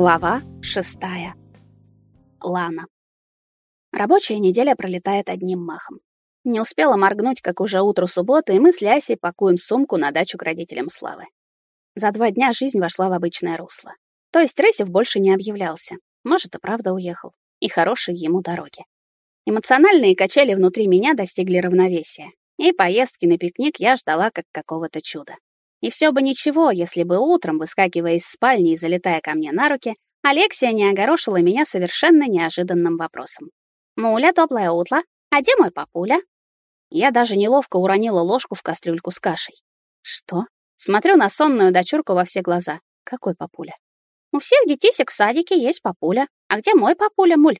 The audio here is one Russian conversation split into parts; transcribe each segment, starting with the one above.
Глава шестая. Лана. Рабочая неделя пролетает одним махом. Не успела моргнуть, как уже утро субботы, и мы с Лясей пакуем сумку на дачу к родителям Славы. За два дня жизнь вошла в обычное русло. То есть Рейсев больше не объявлялся. Может, и правда уехал. И хорошие ему дороги. Эмоциональные качели внутри меня достигли равновесия. И поездки на пикник я ждала как какого-то чуда. И все бы ничего, если бы утром, выскакивая из спальни и залетая ко мне на руки, Алексия не огорошила меня совершенно неожиданным вопросом. «Муля, теплое утро. А где мой папуля?» Я даже неловко уронила ложку в кастрюльку с кашей. «Что?» Смотрю на сонную дочурку во все глаза. «Какой папуля?» «У всех детисек в садике есть папуля. А где мой папуля, муль?»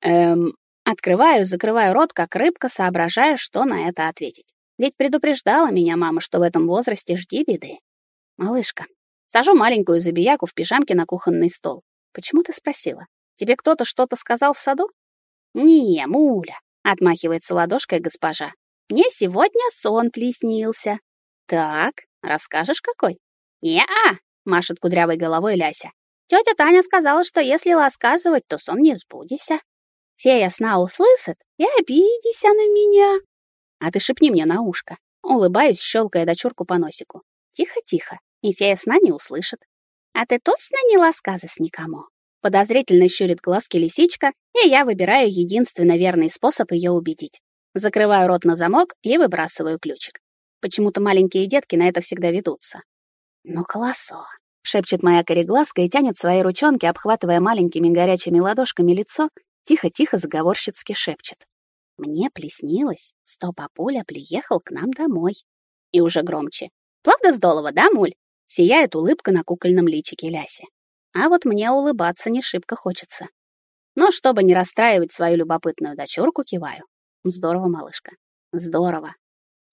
«Эм...» Открываю, закрываю рот, как рыбка, соображая, что на это ответить. Ведь предупреждала меня мама, что в этом возрасте жди беды. Малышка, сажу маленькую забияку в пижамке на кухонный стол. Почему ты спросила? Тебе кто-то что-то сказал в саду? Не, муля, отмахивается ладошкой госпожа. Мне сегодня сон приснился. Так, расскажешь какой? Не-а, машет кудрявой головой Ляся. Тетя Таня сказала, что если рассказывать, то сон не сбудется. Фея сна услышит и обидися на меня. А ты шепни мне на ушко. Улыбаюсь, щелкая дочурку по носику. Тихо-тихо, и фея сна не услышит. А ты точно не ласказас никому? Подозрительно щурит глазки лисичка, и я выбираю единственно верный способ ее убедить. Закрываю рот на замок и выбрасываю ключик. Почему-то маленькие детки на это всегда ведутся. «Ну, колосо!» — шепчет моя кореглазка и тянет свои ручонки, обхватывая маленькими горячими ладошками лицо, тихо-тихо заговорщицки шепчет. Мне плеснилось, что папуля приехал к нам домой. И уже громче. Правда здорово, да, муль? Сияет улыбка на кукольном личике Ляси. А вот мне улыбаться не шибко хочется. Но чтобы не расстраивать свою любопытную дочурку, киваю. Здорово, малышка. Здорово.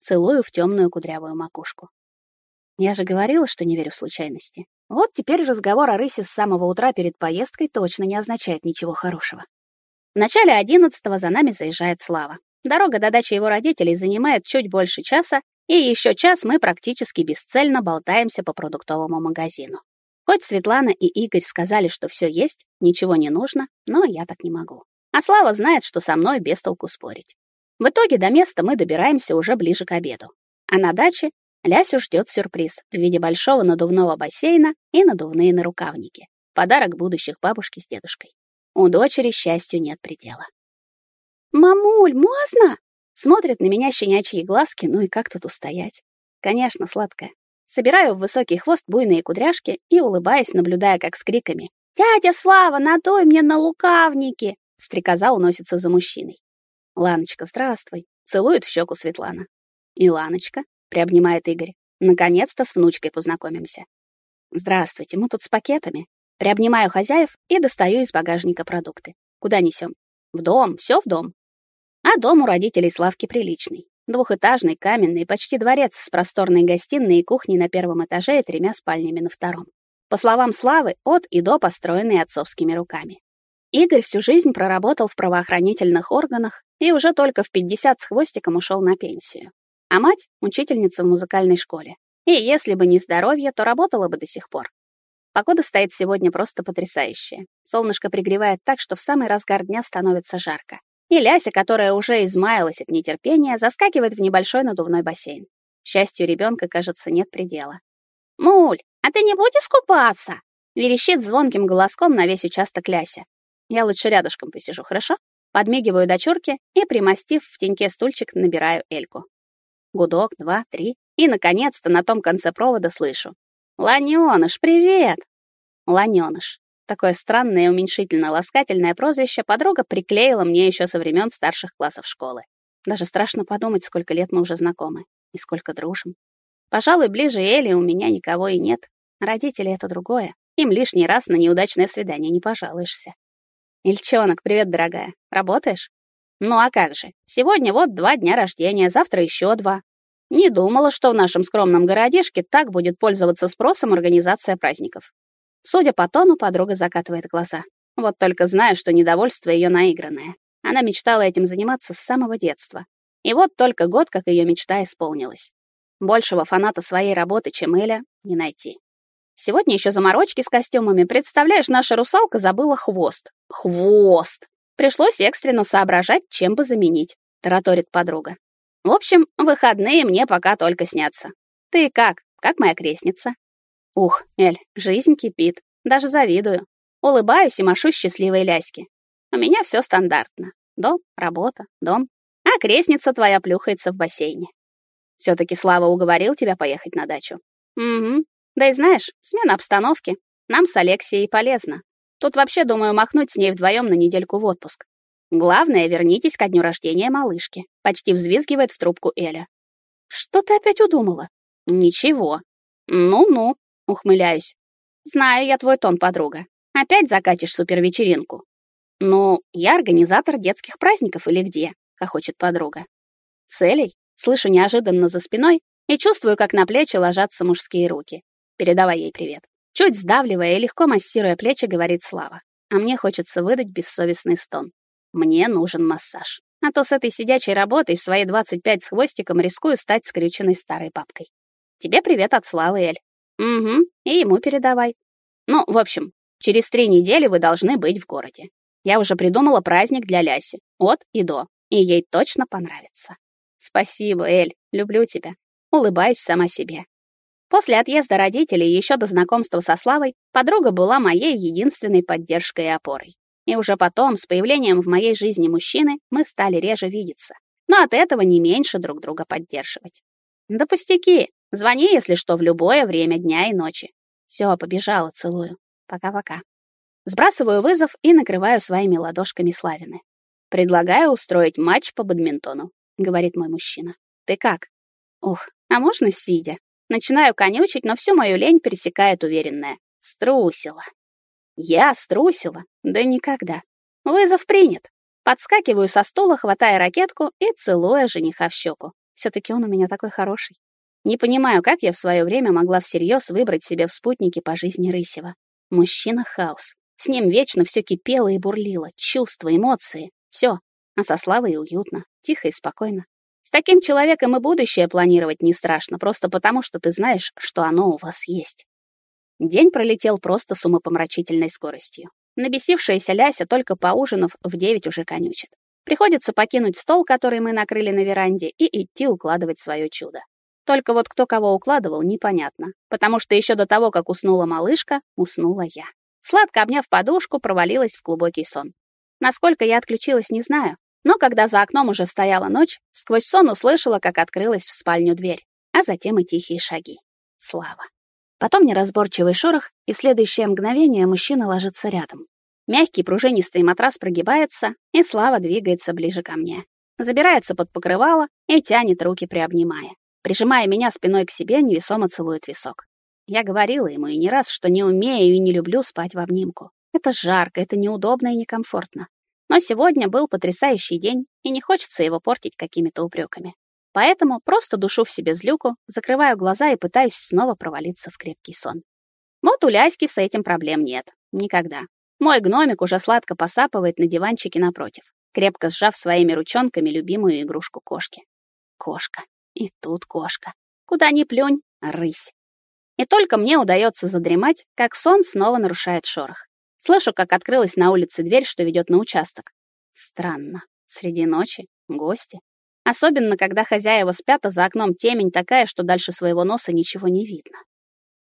Целую в темную кудрявую макушку. Я же говорила, что не верю в случайности. Вот теперь разговор о рысе с самого утра перед поездкой точно не означает ничего хорошего. В начале одиннадцатого за нами заезжает Слава. Дорога до дачи его родителей занимает чуть больше часа, и еще час мы практически бесцельно болтаемся по продуктовому магазину. Хоть Светлана и Игорь сказали, что все есть, ничего не нужно, но я так не могу. А Слава знает, что со мной без толку спорить. В итоге до места мы добираемся уже ближе к обеду. А на даче Лясю ждет сюрприз в виде большого надувного бассейна и надувные нарукавники. Подарок будущих бабушки с дедушкой. У дочери счастью нет предела. «Мамуль, можно?» Смотрят на меня щенячьи глазки, ну и как тут устоять? Конечно, сладкая. Собираю в высокий хвост буйные кудряшки и, улыбаясь, наблюдая, как с криками «Дядя Слава, надуй мне на лукавнике!» Стрекоза уносится за мужчиной. «Ланочка, здравствуй!» Целует в щеку Светлана. «И Ланочка?» — приобнимает Игорь. «Наконец-то с внучкой познакомимся». «Здравствуйте, мы тут с пакетами. Приобнимаю хозяев и достаю из багажника продукты. Куда несем? В дом, все в дом. А дом у родителей Славки приличный. Двухэтажный, каменный, почти дворец с просторной гостиной и кухней на первом этаже и тремя спальнями на втором. По словам Славы, от и до построенный отцовскими руками. Игорь всю жизнь проработал в правоохранительных органах и уже только в 50 с хвостиком ушел на пенсию. А мать — учительница в музыкальной школе. И если бы не здоровье, то работала бы до сих пор. Погода стоит сегодня просто потрясающая. Солнышко пригревает так, что в самый разгар дня становится жарко. И Ляся, которая уже измаялась от нетерпения, заскакивает в небольшой надувной бассейн. Счастью ребенка, кажется, нет предела. «Муль, а ты не будешь купаться?» Верещит звонким голоском на весь участок Ляся. Я лучше рядышком посижу, хорошо? Подмигиваю дочурке и, примостив в теньке стульчик, набираю Эльку. Гудок, два, три. И, наконец-то, на том конце провода слышу. «Ланёныш, привет!» Ланёныш. Такое странное уменьшительно-ласкательное прозвище подруга приклеила мне еще со времен старших классов школы. Даже страшно подумать, сколько лет мы уже знакомы и сколько дружим. Пожалуй, ближе Эли у меня никого и нет. Родители — это другое. Им лишний раз на неудачное свидание не пожалуешься. Ильчонок, привет, дорогая. Работаешь? Ну а как же? Сегодня вот два дня рождения, завтра еще два. Не думала, что в нашем скромном городишке так будет пользоваться спросом организация праздников. Судя по тону, подруга закатывает глаза. Вот только знаю, что недовольство ее наигранное. Она мечтала этим заниматься с самого детства. И вот только год, как ее мечта исполнилась. Большего фаната своей работы, чем Эля, не найти. Сегодня еще заморочки с костюмами. Представляешь, наша русалка забыла хвост. Хвост! Пришлось экстренно соображать, чем бы заменить, тараторит подруга. В общем, выходные мне пока только снятся. Ты как? Как моя крестница? Ух, Эль, жизнь кипит. Даже завидую. Улыбаюсь и машу счастливой ляськи. У меня все стандартно. Дом, работа, дом. А крестница твоя плюхается в бассейне. все таки Слава уговорил тебя поехать на дачу? Угу. Да и знаешь, смена обстановки. Нам с Алексеей полезно. Тут вообще думаю махнуть с ней вдвоем на недельку в отпуск. Главное, вернитесь ко дню рождения малышки. Почти взвизгивает в трубку Эля. Что ты опять удумала? Ничего. Ну-ну, ухмыляюсь. Знаю я твой тон, подруга. Опять закатишь супервечеринку. Ну, я организатор детских праздников или где? хохочет подруга. С Элей слышу неожиданно за спиной и чувствую, как на плечи ложатся мужские руки. Передавай ей привет. Чуть сдавливая и легко массируя плечи, говорит Слава. А мне хочется выдать бессовестный стон. Мне нужен массаж. А то с этой сидячей работой в свои 25 с хвостиком рискую стать скрюченной старой бабкой. Тебе привет от Славы, Эль. Угу, и ему передавай. Ну, в общем, через три недели вы должны быть в городе. Я уже придумала праздник для Ляси. От и до и ей точно понравится. Спасибо, Эль, люблю тебя. Улыбаюсь сама себе. После отъезда родителей, еще до знакомства со Славой, подруга была моей единственной поддержкой и опорой. И уже потом, с появлением в моей жизни мужчины, мы стали реже видеться. Но от этого не меньше друг друга поддерживать. Да пустяки. Звони, если что, в любое время дня и ночи. Все, побежала, целую. Пока-пока. Сбрасываю вызов и накрываю своими ладошками Славины. Предлагаю устроить матч по бадминтону, говорит мой мужчина. Ты как? Ух, а можно сидя? Начинаю конючить, но всю мою лень пересекает уверенная. Струсила. Я струсила? Да никогда. Вызов принят. Подскакиваю со стула, хватая ракетку и целуя жениха в щеку. все таки он у меня такой хороший. Не понимаю, как я в свое время могла всерьез выбрать себе в спутнике по жизни Рысева. Мужчина — хаос. С ним вечно все кипело и бурлило, чувства, эмоции. Все. А со Славой уютно, тихо и спокойно. С таким человеком и будущее планировать не страшно, просто потому, что ты знаешь, что оно у вас есть. День пролетел просто с умопомрачительной скоростью. Набесившаяся Ляся, только поужинав, в девять уже конючит. Приходится покинуть стол, который мы накрыли на веранде, и идти укладывать свое чудо. Только вот кто кого укладывал, непонятно, потому что еще до того, как уснула малышка, уснула я. Сладко обняв подушку, провалилась в глубокий сон. Насколько я отключилась, не знаю. Но когда за окном уже стояла ночь, сквозь сон услышала, как открылась в спальню дверь, а затем и тихие шаги. Слава. Потом неразборчивый шорох, и в следующее мгновение мужчина ложится рядом. Мягкий пружинистый матрас прогибается, и Слава двигается ближе ко мне. Забирается под покрывало и тянет руки, приобнимая. Прижимая меня спиной к себе, невесомо целует висок. Я говорила ему и не раз, что не умею и не люблю спать в обнимку. Это жарко, это неудобно и некомфортно. Но сегодня был потрясающий день, и не хочется его портить какими-то упреками. Поэтому просто душу в себе злюку, закрываю глаза и пытаюсь снова провалиться в крепкий сон. Вот у Ляськи с этим проблем нет. Никогда. Мой гномик уже сладко посапывает на диванчике напротив, крепко сжав своими ручонками любимую игрушку кошки. Кошка. И тут кошка. Куда ни плюнь, рысь. И только мне удается задремать, как сон снова нарушает шорох. Слышу, как открылась на улице дверь, что ведет на участок. Странно. Среди ночи гости. Особенно, когда хозяева спят, а за окном темень такая, что дальше своего носа ничего не видно.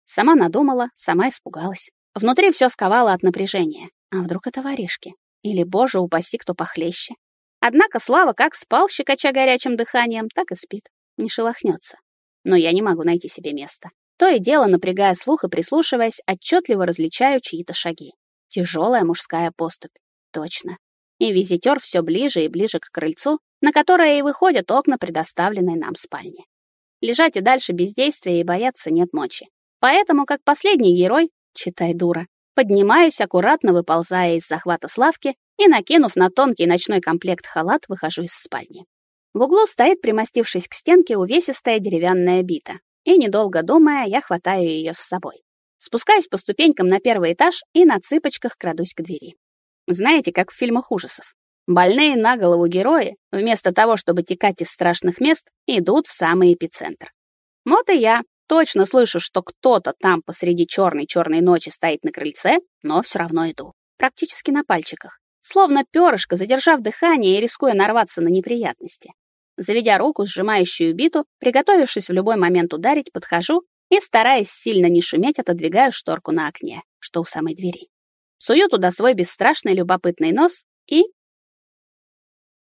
Сама надумала, сама испугалась. Внутри все сковало от напряжения. А вдруг это воришки? Или, боже, упаси, кто похлеще. Однако Слава как спал, щекоча горячим дыханием, так и спит. Не шелохнется. Но я не могу найти себе места. То и дело, напрягая слух и прислушиваясь, отчетливо различаю чьи-то шаги. Тяжелая мужская поступь. Точно. И визитер все ближе и ближе к крыльцу, на которое и выходят окна предоставленной нам спальни. Лежать и дальше бездействия и бояться нет мочи. Поэтому, как последний герой, читай дура, поднимаюсь, аккуратно выползая из захвата Славки и, накинув на тонкий ночной комплект халат, выхожу из спальни. В углу стоит, примостившись к стенке, увесистая деревянная бита. И, недолго думая, я хватаю ее с собой. Спускаюсь по ступенькам на первый этаж и на цыпочках крадусь к двери. Знаете, как в фильмах ужасов. Больные на голову герои, вместо того, чтобы текать из страшных мест, идут в самый эпицентр. Вот и я, Точно слышу, что кто-то там посреди черной-черной ночи стоит на крыльце, но все равно иду. Практически на пальчиках. Словно перышко, задержав дыхание и рискуя нарваться на неприятности. Заведя руку, сжимающую биту, приготовившись в любой момент ударить, подхожу и, стараясь сильно не шуметь, отодвигаю шторку на окне, что у самой двери. Сую туда свой бесстрашный любопытный нос и